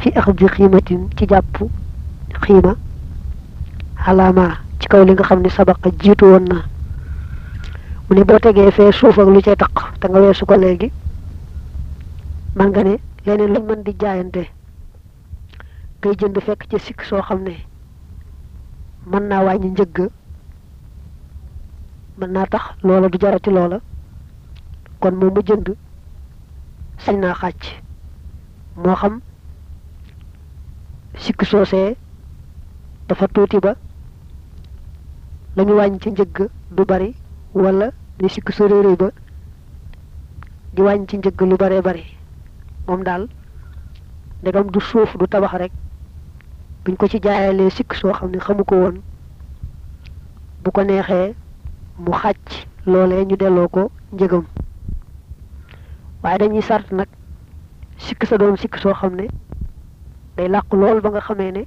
fi axdi xiimatin ci jàpp xiima alaama ci kaw li nga xam ne sabaqa jiitu woon na mu ne boo tegee fee suuf ak lu cay taq te nga weesu ko léegi man nga ne leneen lu mën di jaayante kay jënd fekk ci sikk soo xam ne mën naa wàññi njëgg mën naa tax loola du jarati loola kon moom mu jënd sañ naa xàcc moo xam sikk soosee dafa tuuti ba lañu wàññi ci njëgg du bari wala ni sikk so réeréy ba di wàññi ci njëgg lu baree bari moom daal ndegam du suuf du tabax rek buñ ko ci jaayalee sikk soo xam ne xamu ko woon bu ko neexee mu xàcc loolee ñu delloo ko njëgam waaye dañuy sart nag sikk sa doon sikk soo xam ne day làq lool ba nga xamee ne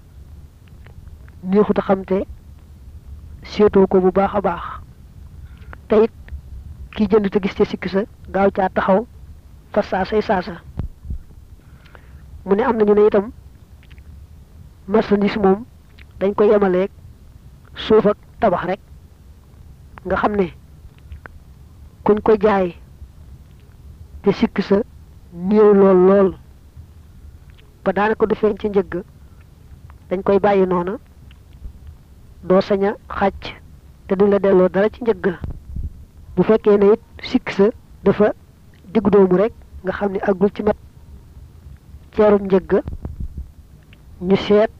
neexut a xam te seetoo ko bu baax a baax te it kiy jënd te gis ca sikk sa gaaw caa taxaw fa saasay saasa mu ne am nañu ne itam marchandise moom dañ ko yemaleeg suuf ak tabax rek nga xam ne kuñ ko jaay te sikk sa néew lool lool ba daanaka du feeñ ci njëgg dañ koy bàyyi noona doo sañ a xàcc te duñ la delloo dara ci njëgg bu fekkee ne it sikk sa dafa diggu doomu rek nga xam ne àggul ci mat ceerub njëgg ñu seet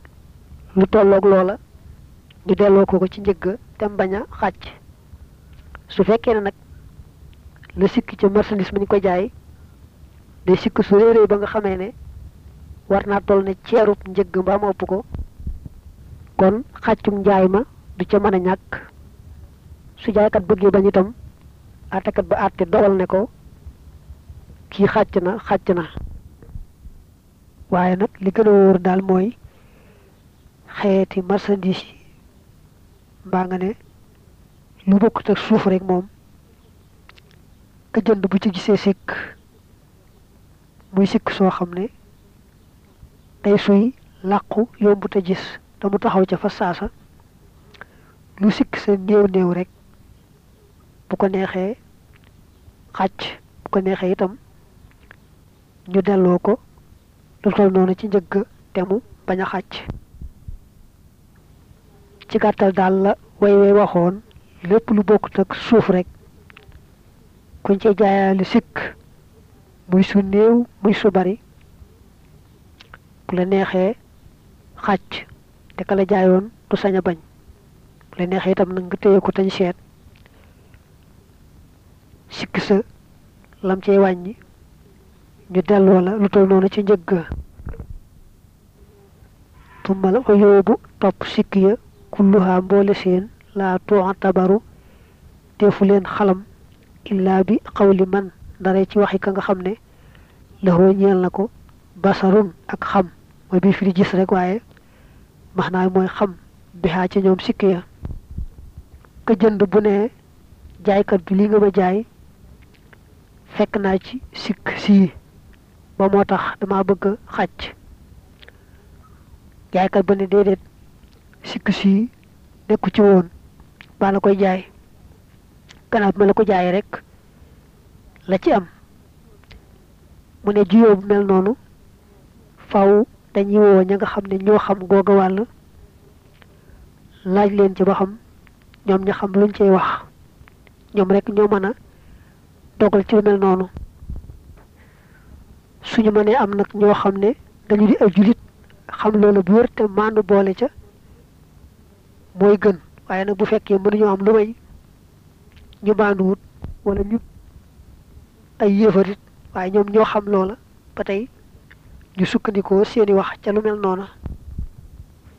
lu tolloog loola ñu delloo ko ko ci njëgg te mbañ a xàcc su fekkee ne nag la sikk ca marchandise ma ñu ko jaay day sikk su réeréy ba nga xamee ne war naa toll ne ceerub njëgg mbaa mu ëpp ko kon xàccum njaay ma du ca mën a ñàkk su jaaykat bëggee bañ itam àttekat ba àtte dogal ne ko kii xàcc na xàcc na waaye nag li gën a wóor daal mooy xeeti marchandise yi mbaa nga ne lu bokkut ak suuf rek moom ka jënd bu ci gisee sikk muy sikk soo xam ne day suy làqu yomb te gis te mu taxaw ca fa saasa lu sikk sa néew néew rek bu ko neexee xàcc bu ko neexee itam ñu delloo ko lu toll noonu ci njëgg te mu bañ a xàcc ci gàttal daal la way way waxoon lépp lu bokkut ak suuf rek kuñ ci jaayaale sikk muy su néew muy su bari bu la neexee xàcc te ka la jaayoon du sañ a bañ bu la neexee itam nag nga téye ko tañ seet sikk sa lam cay wàññi ñu delloo la lu tol noonu ci njëgg tummal uyubu topp sikk ya kulluhaa mboole seen laa tuuxa tabaru defu leen xalam illaa bi xawli man dara ci waxi ka nga xam ne laxoo ñeel na ko basarun ak xam mooy bii firi gis rek waaye max naa mooy xam bixaa ci ñoom sikk ya ka jënd bu ne jaaykat bi li nga ma jaay fekk naa ci sikk sii ba moo tax dama bëgg a xàcc jaaykat ba ne déedéet sikk sii nekku ci woon baa la koy jaay gannaaw bi ma la ko jaayee rek la ci am mu ne juyoo bu mel noonu faw dañuy woo ña nga xam ne ñoo xam googa wàll laaj leen ci ba xam ñoom ña xam luñ cey wax ñoom rek ñoo mën a dogal ci lu mel noonu suñu mënee am nag ñoo xam ne dañu di ay julit xam loolu bu wér te maandu boole ca mooy gën waaye nag bu fekkee mënuñoo am lu may ñu maanduwut wala ñu ay yéefarit waaye ñoom ñoo xam loola ba tey ñu sukkandikoo seeni wax ca lu mel noona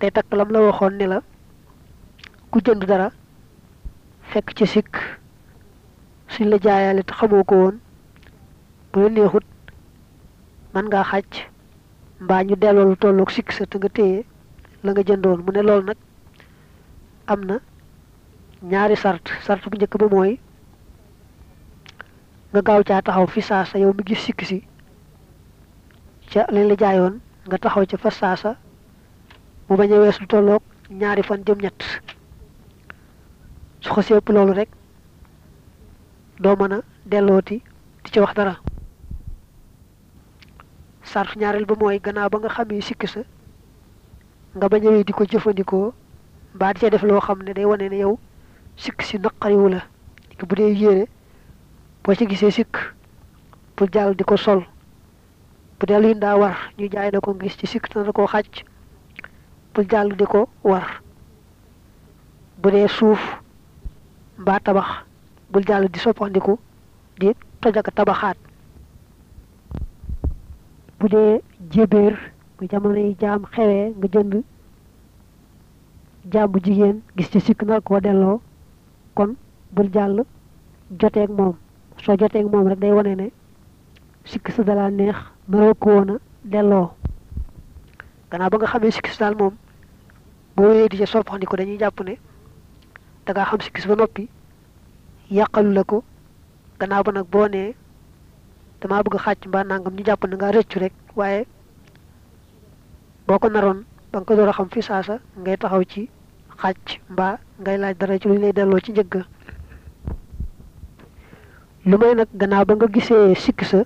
day takk lam la waxoon ne la ku jënd dara fekk ci sikk suñ la jaayaale te xamoo ko woon bu la neexut man ngaa xàcc mbaa ñu delloo lu tolloog sikk sa te nga téye la nga jëndoon mu ne loolu nag am na ñaari sart sart bu njëkk ba mooy nga gaaw caa taxaw fi saa sa yow mi gis sikk si ca lañ la jaayoon nga taxaw ca fa saasa mu bañ a wees lu tolloog ñaari fan jëm ñett su xasee ëpp loolu rek doo mën a dellooti di ci wax dara sartu ñaareel ba mooy gannaaw ba nga xamee sikk sa nga bañ a wéy di ko jëfandikoo mbaa di ca def loo xam ne day wane ne yow sikk si naqariwu la bu dee yére boo ci gisee sikk bu jàll di ko sol bu dee luy ndaa war ñu jaay la ko gis ci sikk te na koo xàcc bu jàll di ko war bu dee suuf mbaa tabax bul jàll di soppandiku di toj ak tabaxaat bu dee jébéer bu jamono yi jaam xewee nga jënd jaam bu jigéen gis ci sikk na koo delloo kon bul jàll joteeg moom soo joteeg moom rek day wane ne sikk sa dalaa neex naroo ko woon a delloo gannaaw ba nga xamee sikk sa daal moom boo wéyee di ca soppandiku dañuy jàpp ne da ngaa xam sikk sa ba noppi yàqalu la ko gannaaw ba nag boo nee damaa bëgg a xàcc mbaa nangam ñu jàpp ne nga rëccu rek waaye boo ko naroon ba nga ko door a xam fi saasa ngay taxaw ci xàcc mbaa ngay laaj dara ci lu ñu lay delloo ci njëgg lu may nag gannaaw ba nga gisee sikk sa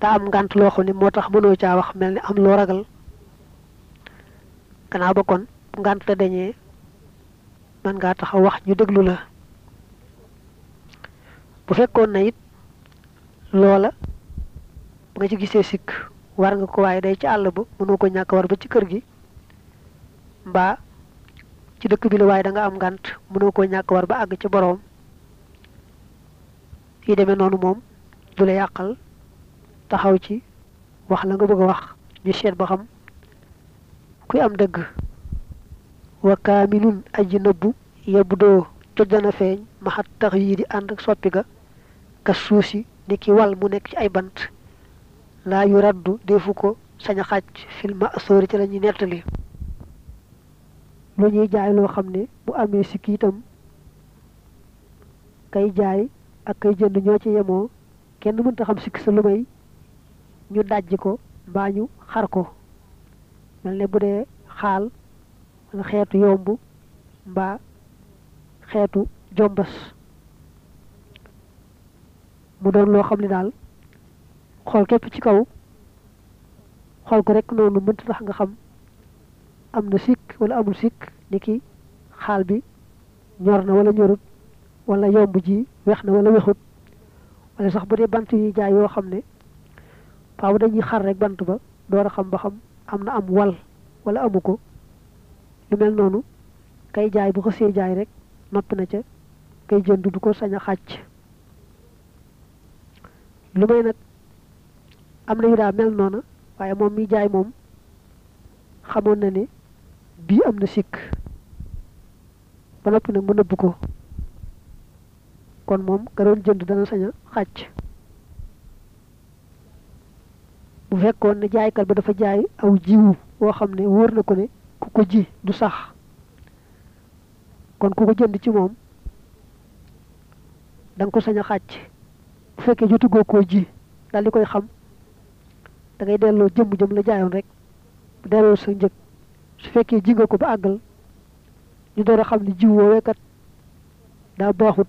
te am ngànt loo xam ne moo tax mënoo caa wax mel ni am loo ragal gannaaw ba kon ngànt la dañee mën ngaa taxaw wax ñu déglu la bu fekkoon na it loola bu nga ci gisee sikk war nga ko waaye day ci àll ba mënoo ko ñàkk war ba ci kër gi mbaa ci dëkk bi la waaye da nga am ngànt mënoo ko ñàkk war ba àgg ci boroom yi demee noonu moom du la yàqal taxaw ci wax la nga bëgg a wax ñu seet ba xam kuy am dëgg wa kaamilun aji nëbbu yebbu doo jot dana feeñ maxat tax yii di ànd ak soppi ga ka suusi ni ki wal mu nekk ci ay bant laa yu raddu defu ko sañ a xàcc fil ma'suri ci la ñuy nettali lu ñuy jaay loo xam ne bu amee sikki itam kay jaay ak kay jënd ñoo ci yemoo kenn mënta xam sikki sa lu may ñu dajj ko mbaa ñu xar ko mel ne bu dee xaal wala xeetu yomb mbaa xeetu jombas mu doon loo xam ne daal xool képp ci kaw xool ko rek noonu mënta tax nga xam am na sikk wala amul sikk ni ki xaal bi ñor na wala ñorut wala yomb ji weex na wala weexut wala sax bu dee bant yi jaay yoo xam ne faaw dañuy xar rek bant ba door a xam ba xam am na am wal wala amu ko lu mel noonu kay jaay bu xësee jaay rek noppi na ca kay jënd du ko sañ a xàcc lu may nag am na yu daa mel noona waaye moom mi jaay moom xamoon na ne bii am na sikk ba noppi nag mu nëbb ko kon moom ka doon jënd dana sañ a xàcc bu fekkoon ne jaaykat ba dafa jaay aw jiwu woo xam ne wóor na ko ne ku ko ji du sax kon ku ko jënd ci moom da nga ko sañ a xàcc bu fekkee jotugoo koo ji daal di koy xam da ngay delloo jëmm jëm la jaayoon rek delloo sa njëg su fekkee ji nga ko ba àggal ñu door a xam ne jiw woowee kat daa baaxut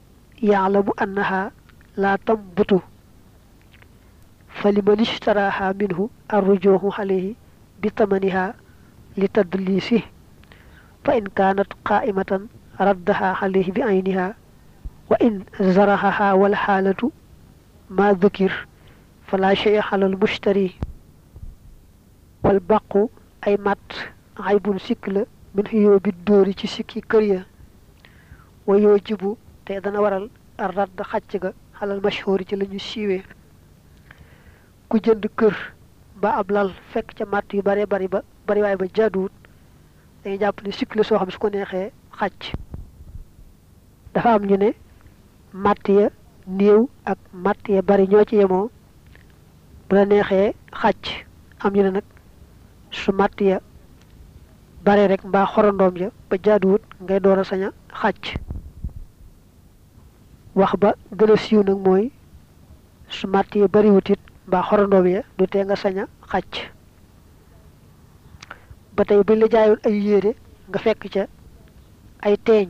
يعلم انها لا تنبت فلمن اشتراها منه الرجوع عليه بثمنها لتدليسه فإن كانت قائمة ردها عليه بعينها وإن زرحها والحالة ما ذكر فلا شيء على المشتري wal bàqu ay mat ay bun sikk la min xiyoo bi dóori ci sikki kër ya wayoo jibu te dana waral ar radd xàcc ga xalal mashhuri ci la ñu siiwee ku jënd kër ba ab lal fekk ca matt yu bare bari ba bariwaay ba jaaduwut dañuy jàpp ni sikk la soo xam su ko neexee xàcc dafa am ñu ne màtt ya néew ak màtt ya bari ñoo ci yemoo bu la neexee xàcc am ñu ne nag su màtt ya bare rek mbaa xorondoom ja ba jaaduwut ngay door a sañ a xàcc wax ba gën a siiw nag mooy su màtt ya bariwut it mbaa xorondoom ya du tee nga sañ a xàcc ba tey buñ la jaayoon ay yére nga fekk ca ay teeñ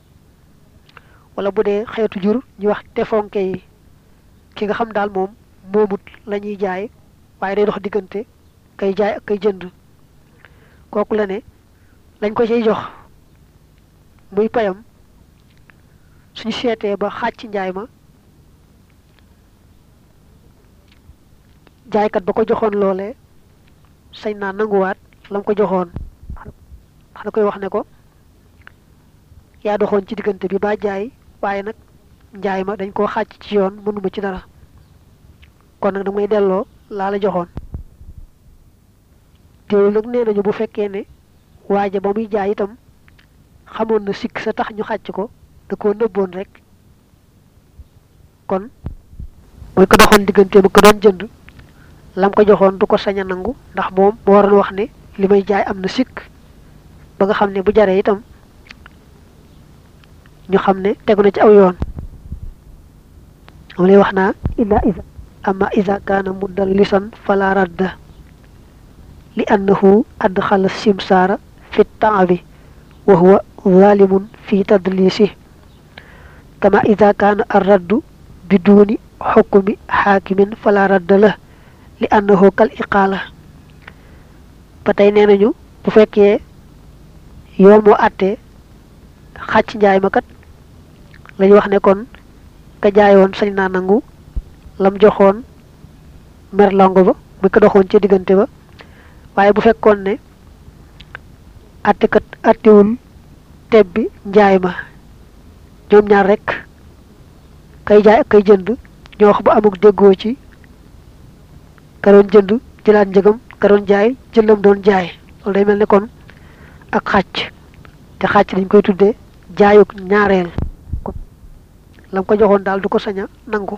wala bu dee xeetu jur ñu wax tefonke yi ki nga xam daal moom moomut la ñuy jaay waaye day dox diggante kay jaay ak kay jënd kooku la ne lañ ko cay jox muy payam suñu seetee ba xaaj ci njaay ma jaaykat ba ko joxoon loolee sañ naa nanguwaat lam ko joxoon wax da koy wax ne ko yaa doxoon ci diggante bi ba jaay waaye nag njaay ma dañ koo xàcc ci yoon mënuma ci dara kon nag damay delloo laa la joxoon teewul nag nee nañu bu fekkee ne waaja ba muy jaay itam xamoon na sikk sa tax ñu xàcc ko da koo nëbboon rek kon mooy ko doxoon digganteem ak ko doon jënd lam ko joxoon du ko sañ a nangu ndax moom moo waroon wax ne li may jaay am na sikk ba nga xam ne bu jaree itam ñu xam ne tegu na ci aw yoon moom lay wax naa illa isa amma isa kaana mudallisan fala radda li annahu adxala simsaara fi taabi wa huwa zalimun fi tadlisi kama ida kaana ar raddu bi duuni xukumi xaakimin fala radda la li annahu kal iqaala ba tey nee nañu bu fekkee yoon moo àttee xàcc njaay ma kat lañu wax ne kon ka jaayoon sañ naa nangu lam joxoon mer longo ba muy ko doxoon ca diggante ba waaye bu fekkoon ne attekat attewul tebbi njaay ma ñoom ñaar rekk kay jaay ak kay jënd ñoo wax ba amuk déggoo ci ka doon jënd jëlaat njëgam ka doon jaay jël lam doon jaay loolu day mel ne kon ak xàcc te xàcc dañ koy tuddee jaayuk ñaareel lam ko joxoon daal du ko saña nangu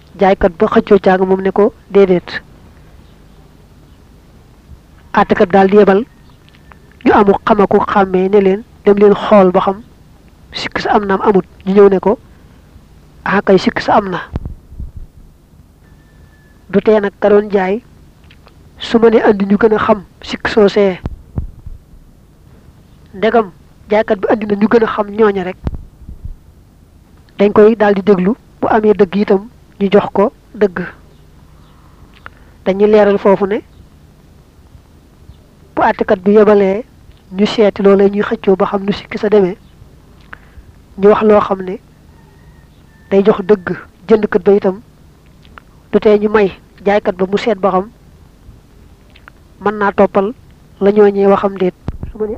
jaaykat ba xëccoo caag moom ne ko déedéet àttekat daal di yebal ñu amu xamaku xàmmee ne leen dem leen xool ba xam sikk sa am naam amut ñu ñëw ne ko ah kay sikk sa am na du tee nag ka doon jaay su ma ne andi ñu gën a xam sikk soosee ndegam jaaykat bi andi na ñu gën a xam ñooña rek dañ koy daal di déglu bu amee dëgg itam ñu jox ko dëgg dañuy leeral foofu ne bu àttekat bi yebalee ñu seeti loolee ñuy xëccoo ba xam nu sikki sa demee ñu wax loo xam ne day jox dëgg jëndkat ba itam du tee ñu may jaaykat ba mu seet ba xam mën naa toppal la ñooñee waxam déet su ma ne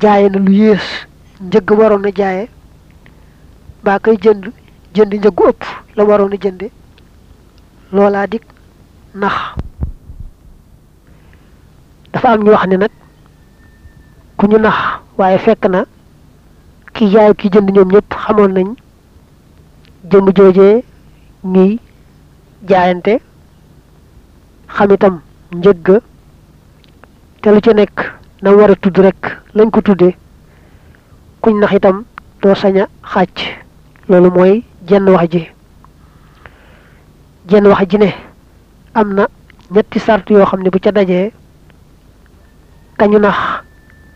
jaaye na lu yées njëgg waroon na jaaye mbaa kay jënd jënd njëggu ëpp la waroon a jënde loolaa dik nax dafa am ñu wax ne nag ku ñu nax waaye fekk na ki jaay ki jënd ñoom ñëpp xamoon nañ jëmm joojee ñuy jaayante xam itam njëgg te lu ca nekk na war a tudd rek lañ ko tudde kuñ nax itam doo sañ a xàcc loolu mooy jenn wax ji jenn wax ji ne am na ñetti sart yoo xam ne bu ca dajee kañu nax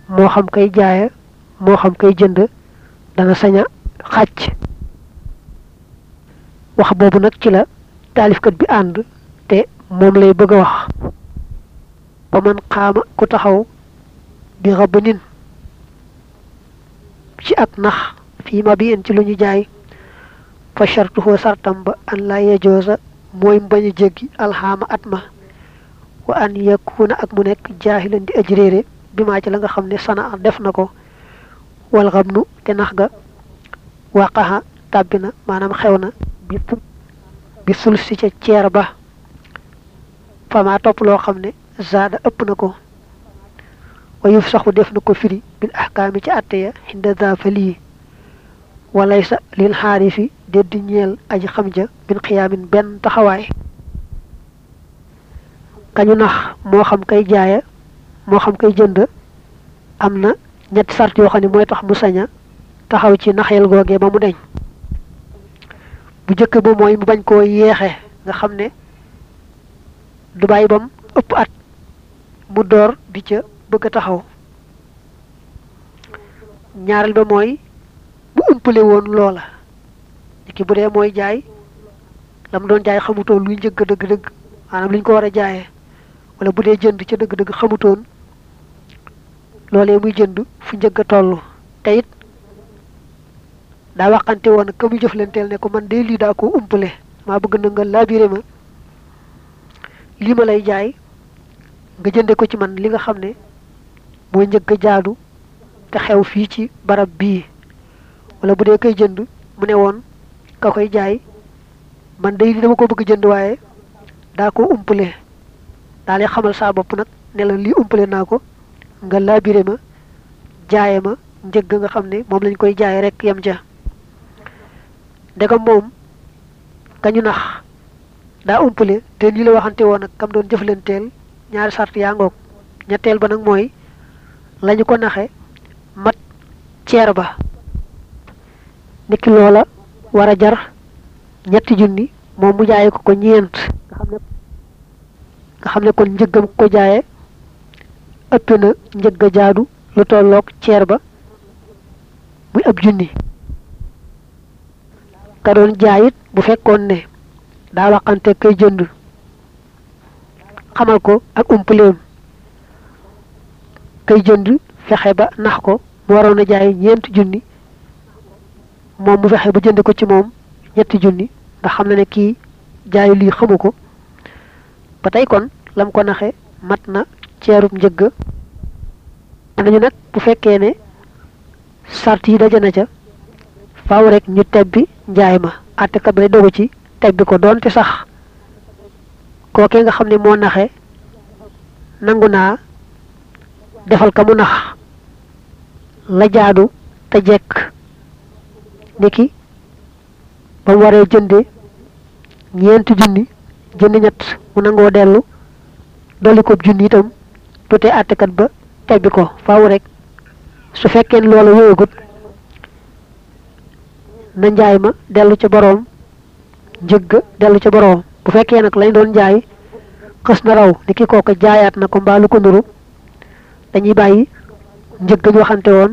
moo xam kay jaaya moo xam kay jënd dana sañ a xàcc wax boobu nag ci la taalifkat bi ànd te moom lay bëgg a wax ba man xaama ku taxaw bi rab nin ci ak nax fii ma bi in ci lu ñu jaay fa shartuhoo sartam ba an laa yejoosa mooy mu bañ a jéggi alxaama at ma wa an yakuna ak mu nekk jaahilan di aj réere bi maa ci la nga xam ne sana def na ko wal xam nu te nax ga waqaxa tàbbi na maanaam xew na bi sul si ca ceer ba fama topp loo xam ne zaada ëpp na ko wa yuf saxu def na ko firi bil ahkaami ci àtte ya xinda dafa lii walay sa lil xaarifi déddi ñeel aji xam ja min xiyaamin benn taxawaay kañu nax moo xam kay jaaya moo xam kay jënd am na ñetti sart yoo xam ne mooy tax mu saña taxaw ci naxeel googee ba mu deñ bu jëkk ba mooy mu bañ koo yeexe nga xam ne du bàyyi bam ëpp at mu door di ca bëgg a taxaw ñaareel ba mooy bu umpale woon loola ki bu dee mooy jaay la mu doon jaay xamutoon luy njëgg dëgg-dëgg maanaam li ñu ko war a jaayee wala bu dee jënd ca dëgg-dëgg xamutoon loolee muy jënd fu njëgg a toll te it daa waxante woon ka mu jëflanteel ne ko man de lii daa ko umpale maa bëgg na nga laabire ma lii ma lay jaay nga jënde ko ci man li nga xam ne mooy njëgg a jaadu te xew fii ci barab bii wala bu dee koy jënd mu ne woon ka koy jaay man day li dama ko bëgg jënd waaye daa ko umpale daa lay xamal saa bopp nag ne la lii umpale naa ko nga laabire ma jaaye ma njëg ga nga xam ne moom lañ koy jaaye rek yem ja ndegam moom kañu nax daa umpale te lii la waxante woon ak kam doon jëflanteel ñaari sart yaa ngoog ñetteel ba nag mooy lañu ko naxe mat ceer ba niki loola war a jar ñetti junni moom mu jaaye ko ko ñeent nga xam ne nga xam ne kon njëggam ko jaaye ëpp na njëg ga jaadu lu tolloog ceer ba muy ab junni ka doon jaay it bu fekkoon ne daa waxante kay jënd xamal ko ak umpaleem kay jënd fexe ba nax ko mu waroon a jaay ñeenti junni moom mu fexe ba jënd ko ci moom ñetti junni nga xam ne ne kii jaay lii xamu ko ba tey kon lam ko naxe mat na ceerub njëgg am nañu nag bu fekkee ne sart yi daje na ca faaw rek ñu tebbi njaay ma àttekat bi day dogu ci tebbi ko doonte sax kookee nga xam ne moo naxe nangu naa defal ka mu nax la jaadu te jekk niki ba mu waree jënde ñeenti junni jënd ñett mu nangoo dellu dolli ko junni itam tutee àttekat ba tebbi ko faaw rek su fekkee ne loolu wéyagut na njaay ma dellu ca boroom njëgg dellu ca boroom bu fekkee nag lañ doon jaay xës na raw ni ki kooka jaayaat na ko mbaa lu ko nuru dañuy bàyyi njëg gañ waxante woon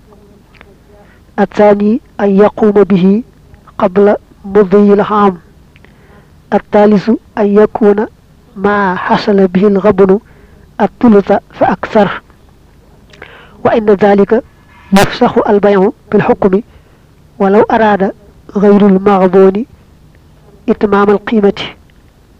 الثاني أن يقوم به قبل مضي العام الثالث أن يكون ما حصل به الغبن الثلث فأكثر وإن ذلك يفسخ البيع بالحكم ولو أراد غير المغبون إتمام القيمة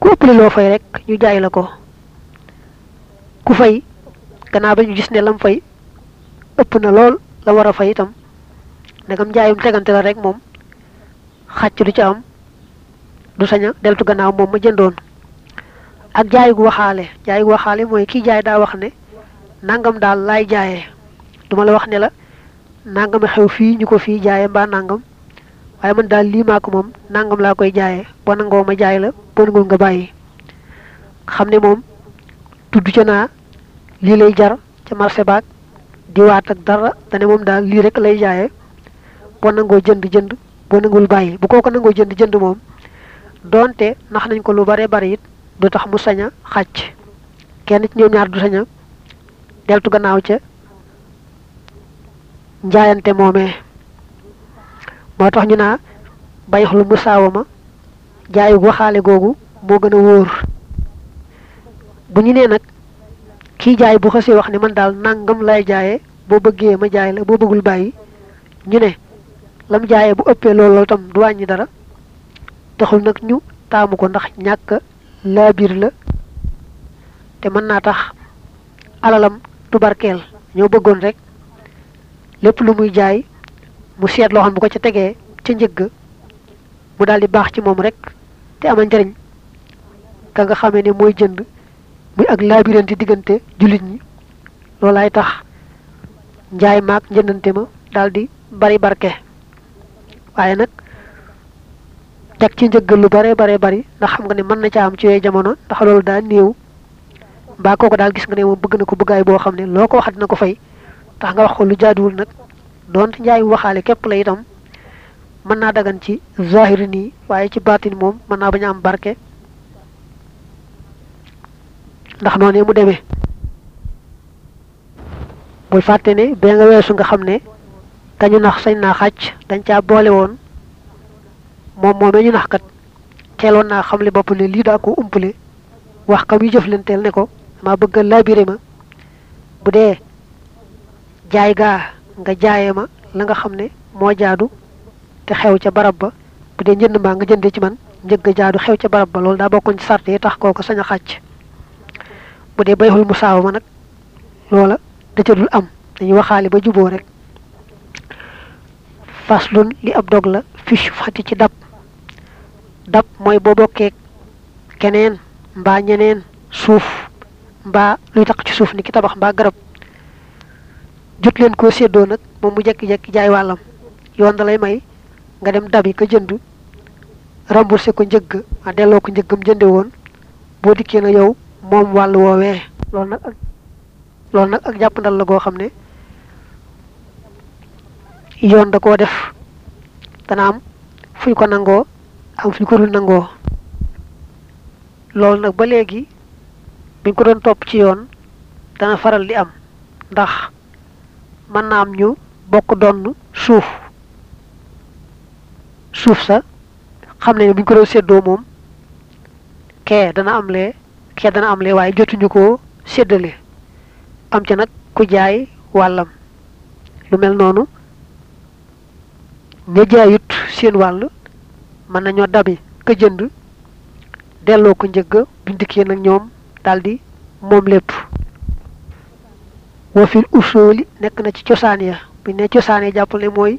ku ëpp li loo fay rek ñu jaay la ko ku fay gannaaw ba ñu gis ne lam fay ëpp na lool la war a fay itam ndegam njaayum tegante la rek moom xàcc du ci am du sañ a deltu gannaaw moom ma jëndoon ak jaay gu waxaale jaay gu waxaale mooy kii jaay daa wax ne nangam daal laay jaayee duma la wax ne la nangam a xew fii ñu ko fii jaayee mbaa nangam waaye man daal lii maa ko moom nangam laa koy jaayee boo nangoo ma jaay la boo nangul nga bàyyi xam ne moom tudd ca naa lii lay jar ca marché baag di waat ak dara te ne moom daal lii rek lay jaayee boo nangoo jënd jënd boo nangul bàyyi bu kooku nangoo jënd jënd moom doonte nax nañ ko lu bare bare it du tax mu sañ a xàcc kenn ci ñoom ñaar du sañ a deltu gannaaw ca njaayante moomee moo tax ñu naa bayix lu musaawama jaayu waxaale googu moo gën a wóor bu ñu nee nag kii jaay bu xasee wax ne man daal nangam lay jaayee boo bëggee ma jaay la boo bëggul bàyyi ñu ne lam jaayee bu ëppee loolu loolu tam du wàññi dara taxul nag ñu taamu ko ndax ñàkk laabiir la te mën naa tax alalam du barkeel ñoo bëggoon rek lépp lu muy jaay mu seet loo xam bu ko ca tegee ca njëgg mu daal di baax ci moom rek te ama njariñ ka nga xamee ne mooy jënd muy ak laabirante diggante jullit ñi loolaay tax njaay maag njëndante ma daal di bari barke waaye nag teg ci njëggal lu bare bare bari ndax xam nga ne mën na ca am ci yooyu jamono ndax loolu daa néew mbaa kooku daal gis nga ne moom bëgg na ko bëggaay boo xam ne loo ko waxat na ko fay tax nga wax ko lu jaaduwul nag doonte njaay waxaale képp la itam mën naa dagan ci zahiri nii waaye ci baatin moom mën naa bañ a am barke ndax noonee mu demee bul fàtte ne bee nga weesu nga xam ne kañu nax sañ naa xàcc dañ caa boole woon moom moomee ñu nax kat teeloon naa xamle bopp ne lii daa ko umpale wax ka muy jëflanteel ne ko maa bëgg a laabire ma bu dee jaay gaa nga jaayee ma la nga xam ne moo jaadu te xew ca barab ba bu dee njënd mbaa nga jëndee ci man njëg ga jaadu xew ca barab ba loolu daa bokkoon ci sart yi tax kooku sañ a xàcc bu dee bayxul mu saawa ma nag loola da ca dul am dañuy waxaale ba juboo rek faslun li ab dog la fi shufati ci dab dab mooy boo bokkee keneen mbaa ñeneen suuf mbaa luy taq ci suuf ni ki tabax mbaa garab jot leen koo séddoo nag moom mu jekki-jekki jaay wàllam yoon da lay may nga dem dabi ka jënd remboursé ko njëgg a delloo ko njëggam jënde woon boo dikkee na yow moom wàll woowee loolu nag ak loolu nag ak jàppandal la goo xam ne yoon da koo def dana am fu ñu ko nangoo am fu ñu ko dul nangoo loolu nag ba léegi buñ ko doon topp ci yoon dana faral di am ndax mën na am ñu bokk donn suuf suuf sa xam ne buñ ko doon séddoo moom kee dana am lee kee dana am lee waaye jotuñu koo séddale am ca nag ku jaay wàllam lu mel noonu ña jaayut seen wàll mën nañoo dabi ka jënd delloo ko njëgg buñ dikkee nag ñoom daldi moom lépp wa fil usuli nekk na ci cosaan ya bu ne cosaan ya jàppale mooy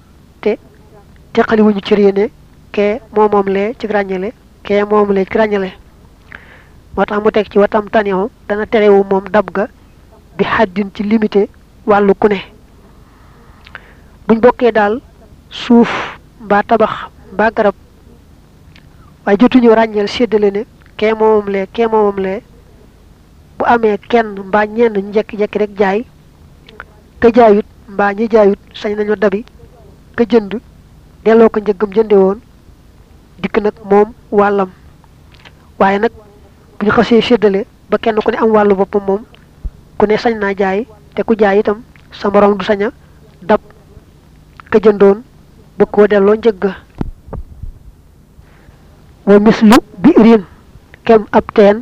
te teqali wuñu cër yi ne kee moo moom lee ci ràññale kee moom lee ci ràññale moo tax mu teg ci watam tanixu dana terewu moom dab ga bi xaddin ci limité wàllu ku ne buñ bokkee daal suuf mbaa tabax mbaa garab waaye jotuñu ràññeel séddale ne kee moomam lee kee moomam lee bu amee kenn mbaa ñenn ñu jekki-jekki rek jaay ka jaayut mbaa ñi jaayut sañ nañu dabi ka jënd delloo ko njëggam jënde woon dikk nag moom wàllam waaye nag bu ñu xasee séddale ba kenn ku ne am wàllu boppam moom ku ne sañ naa jaay te ku jaay itam sa moroom du sañ a dab ka jëndoon bëgg koo delloo njëgg wa mislu biirin kem ab teen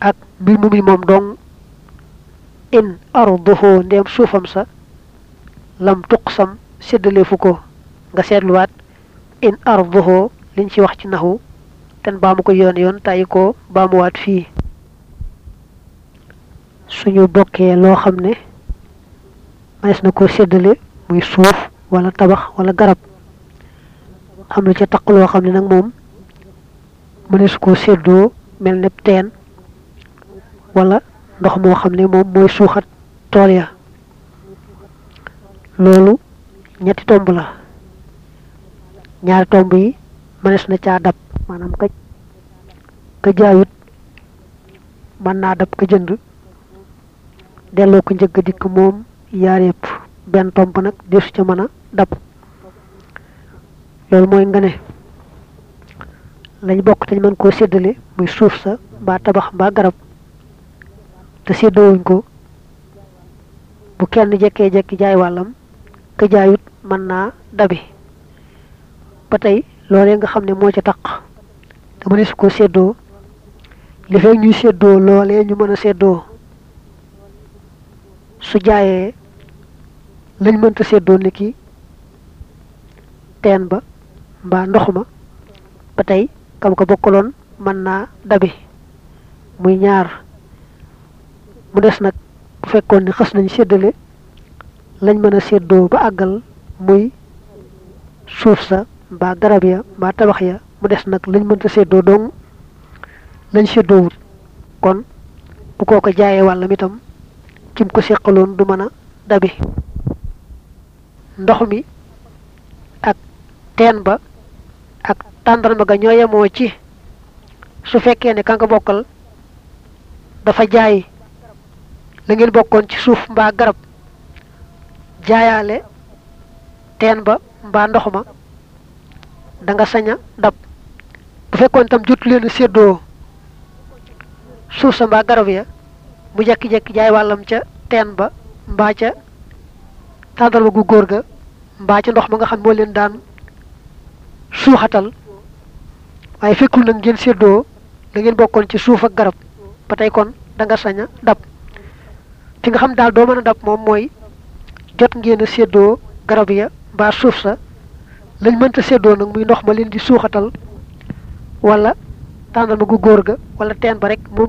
ak mbir mu muy moom dong in arduhu ndeem suufam sa lam tuqsam séddaleefu ko nga seetluwaat in arduhu liñ ci wax ci naxu ten baamu ko yoon yoon tàyyi ko baamuwaat fii suñu bokkee loo xam ne manees na ko séddale muy suuf wala tabax wala garab am lu ca taq loo xam ne nag moom mënees koo séddoo mel ne teen wala ndox moo xam ne moom mooy suuxat tool ya loolu ñetti tomb la ñaari tomb yi mënees na caa dab maanaam ka ka jaayut mën naa dab ka jënd delloo ko njëgg dikk moom yaar yëpp benn tomb nag deesu ca mën a dab loolu mooy nga ne lañ bokk te ñu mën koo séddale muy suuf sa mbaa tabax mbaa garab te séddawuñ ko bu kenn jekkee jekki jaay wàllam ka jaayut mën naa dabi ba tey loolee nga xam ne moo ca taq te mënees ko séddoo li fekk ñuy séddoo loolee ñu mën a séddoo su jaayee lañ mënta séddoo ni ki teen ba mbaa ndox ma ba tey kam ko bokkaloon mën naa dabi muy ñaar mu des nag bu fekkoon ni xas nañ séddale lañ mën a séddoo ba àggal muy suuf sa mbaa garab ya mbaa tabax ya mu des nag lañ mënta séddoo dong lañ séddoowut kon bu koo ko jaayee wàllam itam kim ko séqaloon du mën a dabi ndox mi ak teen ba ak tàndarma ga ñoo yemoo ci su fekkee ne ka nga bokkal dafa jaay la ngeen bokkoon ci suuf mbaa garab jaayaale teen ba mbaa ndox ma da nga sañ a dab bu fekkoon tam jotu leen a séddoo suuf sa mbaa garab ya mu jekki-jekki jaay wàllam ca teen ba mbaa ca tàndarma gu góor ga mbaa ca ndox ma nga xam moo leen daan suuxatal waaye fekkul nag ngeen séddoo da ngeen bokkoon ci suuf ak garab ba tey kon da nga sañ a dab fi nga xam daal doo mën a dab moom mooy jot ngeen a séddoo garab ya mbaa suuf sa lañ mënta séddoo nag muy ndox ma leen di suuxatal wala tàndal ma gu góor ga wala teen ba rek moom